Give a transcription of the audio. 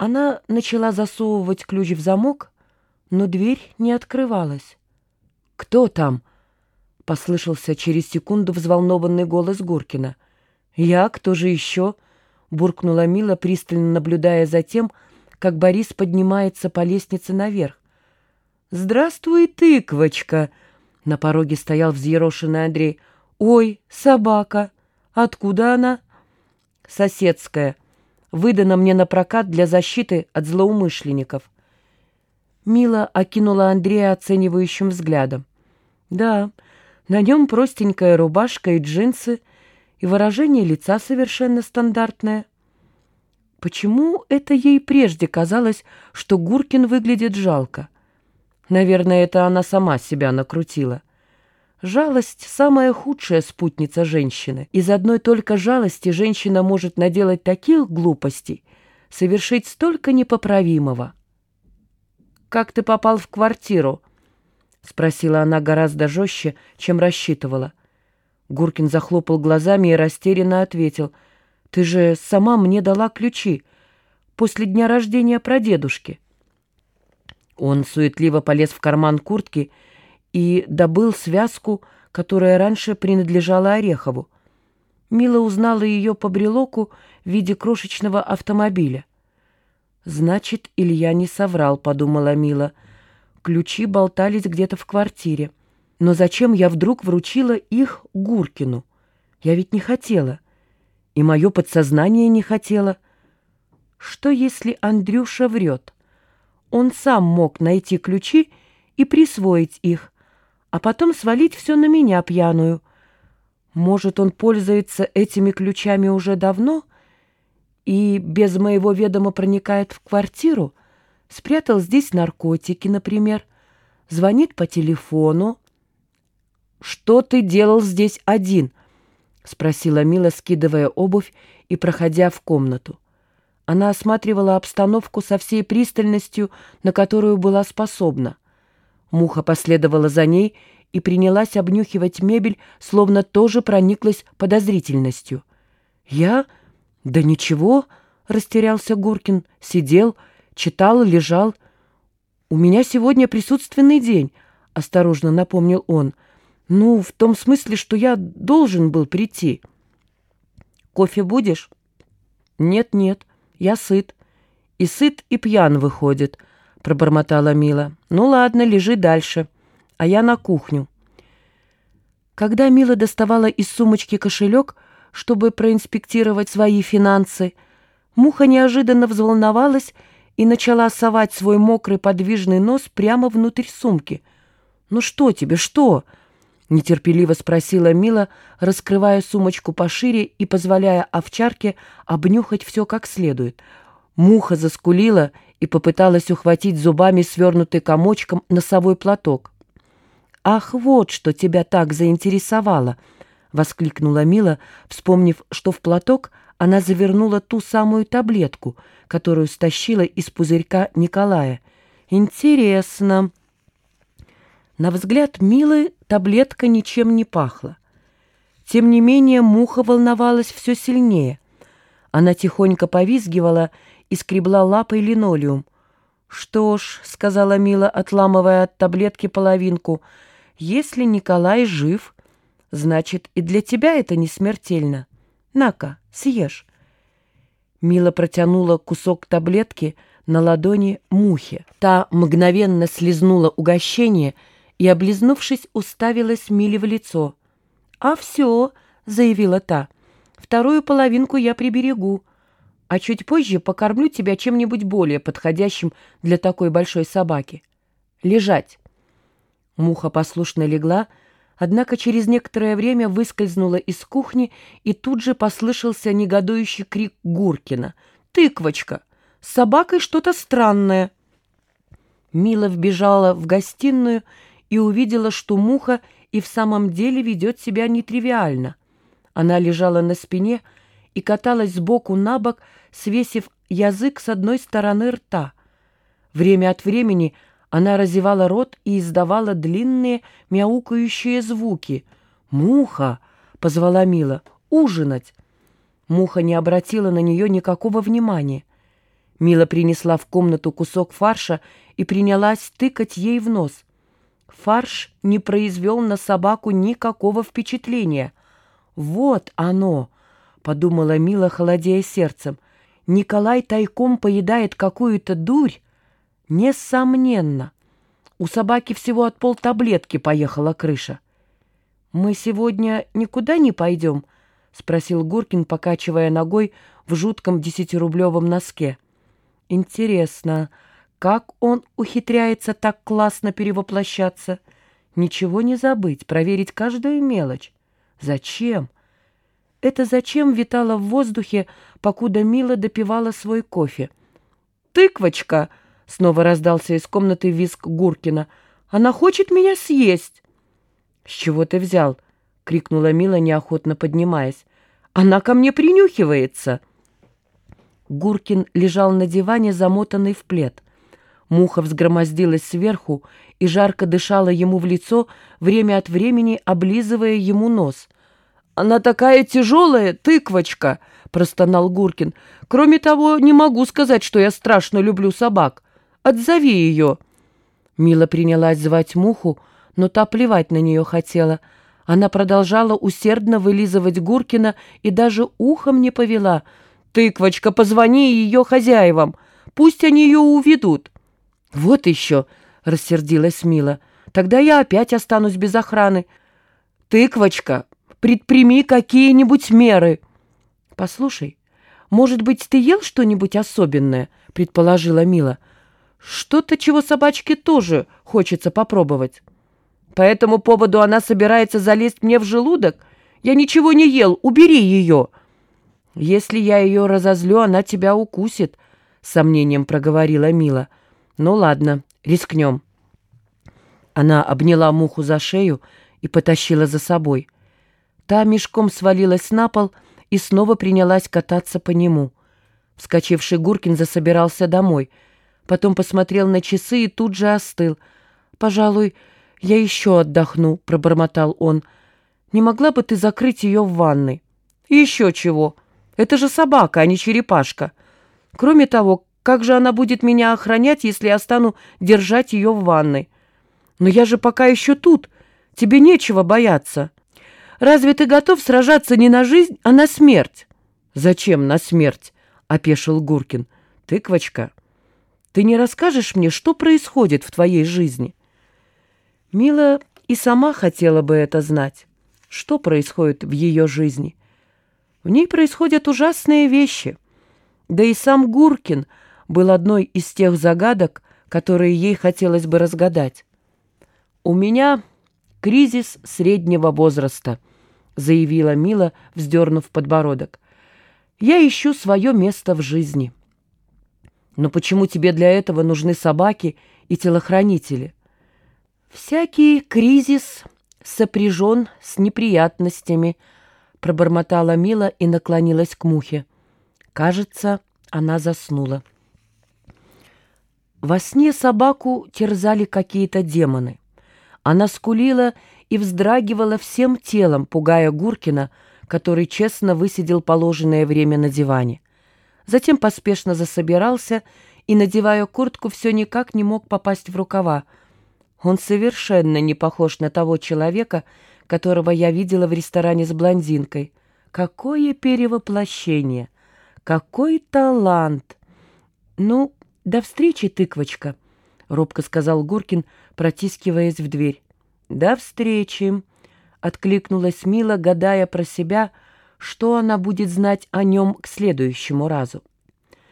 Она начала засовывать ключ в замок, но дверь не открывалась. «Кто там?» — послышался через секунду взволнованный голос Гуркина. «Я? Кто же еще?» — буркнула Мила, пристально наблюдая за тем, как Борис поднимается по лестнице наверх. «Здравствуй, тыквочка!» — на пороге стоял взъерошенный Андрей. «Ой, собака! Откуда она?» «Соседская. Выдана мне на прокат для защиты от злоумышленников». Мила окинула Андрея оценивающим взглядом. «Да, на нем простенькая рубашка и джинсы, и выражение лица совершенно стандартное. Почему это ей прежде казалось, что Гуркин выглядит жалко? Наверное, это она сама себя накрутила. Жалость — самая худшая спутница женщины. Из одной только жалости женщина может наделать таких глупостей, совершить столько непоправимого. «Как ты попал в квартиру?» — спросила она гораздо жестче, чем рассчитывала. Гуркин захлопал глазами и растерянно ответил. «Ты же сама мне дала ключи после дня рождения прадедушки». Он суетливо полез в карман куртки и добыл связку, которая раньше принадлежала Орехову. Мила узнала ее по брелоку в виде крошечного автомобиля. «Значит, Илья не соврал», — подумала Мила. Ключи болтались где-то в квартире. Но зачем я вдруг вручила их Гуркину? Я ведь не хотела. И мое подсознание не хотело. Что, если Андрюша врет? Он сам мог найти ключи и присвоить их, а потом свалить все на меня пьяную. Может, он пользуется этими ключами уже давно и без моего ведома проникает в квартиру, спрятал здесь наркотики, например, звонит по телефону, «Что ты делал здесь один?» — спросила Мила, скидывая обувь и проходя в комнату. Она осматривала обстановку со всей пристальностью, на которую была способна. Муха последовала за ней и принялась обнюхивать мебель, словно тоже прониклась подозрительностью. «Я? Да ничего», — растерялся Гуркин, сидел, читал, лежал. «У меня сегодня присутственный день», — осторожно напомнил он, — «Ну, в том смысле, что я должен был прийти». «Кофе будешь?» «Нет-нет, я сыт. И сыт, и пьян выходит», — пробормотала Мила. «Ну ладно, лежи дальше, а я на кухню». Когда Мила доставала из сумочки кошелек, чтобы проинспектировать свои финансы, Муха неожиданно взволновалась и начала совать свой мокрый подвижный нос прямо внутрь сумки. «Ну что тебе, что?» Нетерпеливо спросила Мила, раскрывая сумочку пошире и позволяя овчарке обнюхать все как следует. Муха заскулила и попыталась ухватить зубами свернутый комочком носовой платок. «Ах, вот что тебя так заинтересовало!» — воскликнула Мила, вспомнив, что в платок она завернула ту самую таблетку, которую стащила из пузырька Николая. «Интересно!» На взгляд Милы таблетка ничем не пахла. Тем не менее муха волновалась все сильнее. Она тихонько повизгивала и скребла лапой линолеум. «Что ж», — сказала Мила, отламывая от таблетки половинку, — «если Николай жив, значит, и для тебя это не смертельно. На-ка, съешь». Мила протянула кусок таблетки на ладони мухе. Та мгновенно слезнула угощение — и, облизнувшись, уставилась Миле в лицо. «А все», — заявила та, — «вторую половинку я приберегу, а чуть позже покормлю тебя чем-нибудь более подходящим для такой большой собаки. Лежать». Муха послушно легла, однако через некоторое время выскользнула из кухни, и тут же послышался негодующий крик Гуркина. «Тыквочка! С собакой что-то странное!» Мила вбежала в гостиную и увидела, что муха и в самом деле ведет себя нетривиально. Она лежала на спине и каталась сбоку на бок, свесив язык с одной стороны рта. Время от времени она разевала рот и издавала длинные мяукающие звуки. «Муха!» — позвала Мила. «Ужинать!» Муха не обратила на нее никакого внимания. Мила принесла в комнату кусок фарша и принялась тыкать ей в нос. Фарш не произвел на собаку никакого впечатления. «Вот оно!» — подумала Мила, холодея сердцем. «Николай тайком поедает какую-то дурь? Несомненно. У собаки всего от полтаблетки поехала крыша». «Мы сегодня никуда не пойдем?» — спросил Гуркин, покачивая ногой в жутком десятирублевом носке. «Интересно, как он ухитряется так классно перевоплощаться? Ничего не забыть, проверить каждую мелочь. Зачем?» Это зачем витало в воздухе, покуда Мила допивала свой кофе. «Тыквочка!» — снова раздался из комнаты виск Гуркина. «Она хочет меня съесть!» «С чего ты взял?» — крикнула Мила, неохотно поднимаясь. «Она ко мне принюхивается!» Гуркин лежал на диване, замотанный в плед. Муха взгромоздилась сверху и жарко дышала ему в лицо, время от времени облизывая ему нос. «Она такая тяжелая, тыквочка!» — простонал Гуркин. «Кроме того, не могу сказать, что я страшно люблю собак. Отзови ее!» Мила принялась звать муху, но та плевать на нее хотела. Она продолжала усердно вылизывать Гуркина и даже ухом не повела — «Тыквочка, позвони ее хозяевам. Пусть они ее уведут». «Вот еще», — рассердилась Мила, — «тогда я опять останусь без охраны». «Тыквочка, предприми какие-нибудь меры». «Послушай, может быть, ты ел что-нибудь особенное?» — предположила Мила. «Что-то, чего собачке тоже хочется попробовать». «По этому поводу она собирается залезть мне в желудок? Я ничего не ел, убери ее!» «Если я ее разозлю, она тебя укусит», — сомнением проговорила Мила. «Ну ладно, рискнем». Она обняла муху за шею и потащила за собой. Та мешком свалилась на пол и снова принялась кататься по нему. Вскочивший Гуркин засобирался домой. Потом посмотрел на часы и тут же остыл. «Пожалуй, я еще отдохну», — пробормотал он. «Не могла бы ты закрыть ее в ванной?» «Еще чего!» Это же собака, а не черепашка. Кроме того, как же она будет меня охранять, если я стану держать ее в ванной? Но я же пока еще тут. Тебе нечего бояться. Разве ты готов сражаться не на жизнь, а на смерть? Зачем на смерть? Опешил Гуркин. Тыквочка, ты не расскажешь мне, что происходит в твоей жизни? Мила и сама хотела бы это знать. Что происходит в ее жизни? В ней происходят ужасные вещи. Да и сам Гуркин был одной из тех загадок, которые ей хотелось бы разгадать. «У меня кризис среднего возраста», — заявила Мила, вздернув подбородок. «Я ищу свое место в жизни». «Но почему тебе для этого нужны собаки и телохранители?» «Всякий кризис сопряжен с неприятностями», пробормотала Мила и наклонилась к мухе. Кажется, она заснула. Во сне собаку терзали какие-то демоны. Она скулила и вздрагивала всем телом, пугая Гуркина, который честно высидел положенное время на диване. Затем поспешно засобирался и, надевая куртку, все никак не мог попасть в рукава. Он совершенно не похож на того человека, которого я видела в ресторане с блондинкой. Какое перевоплощение! Какой талант! Ну, до встречи, тыквочка, — робко сказал Гуркин, протискиваясь в дверь. До встречи, — откликнулась Мила, гадая про себя, что она будет знать о нем к следующему разу.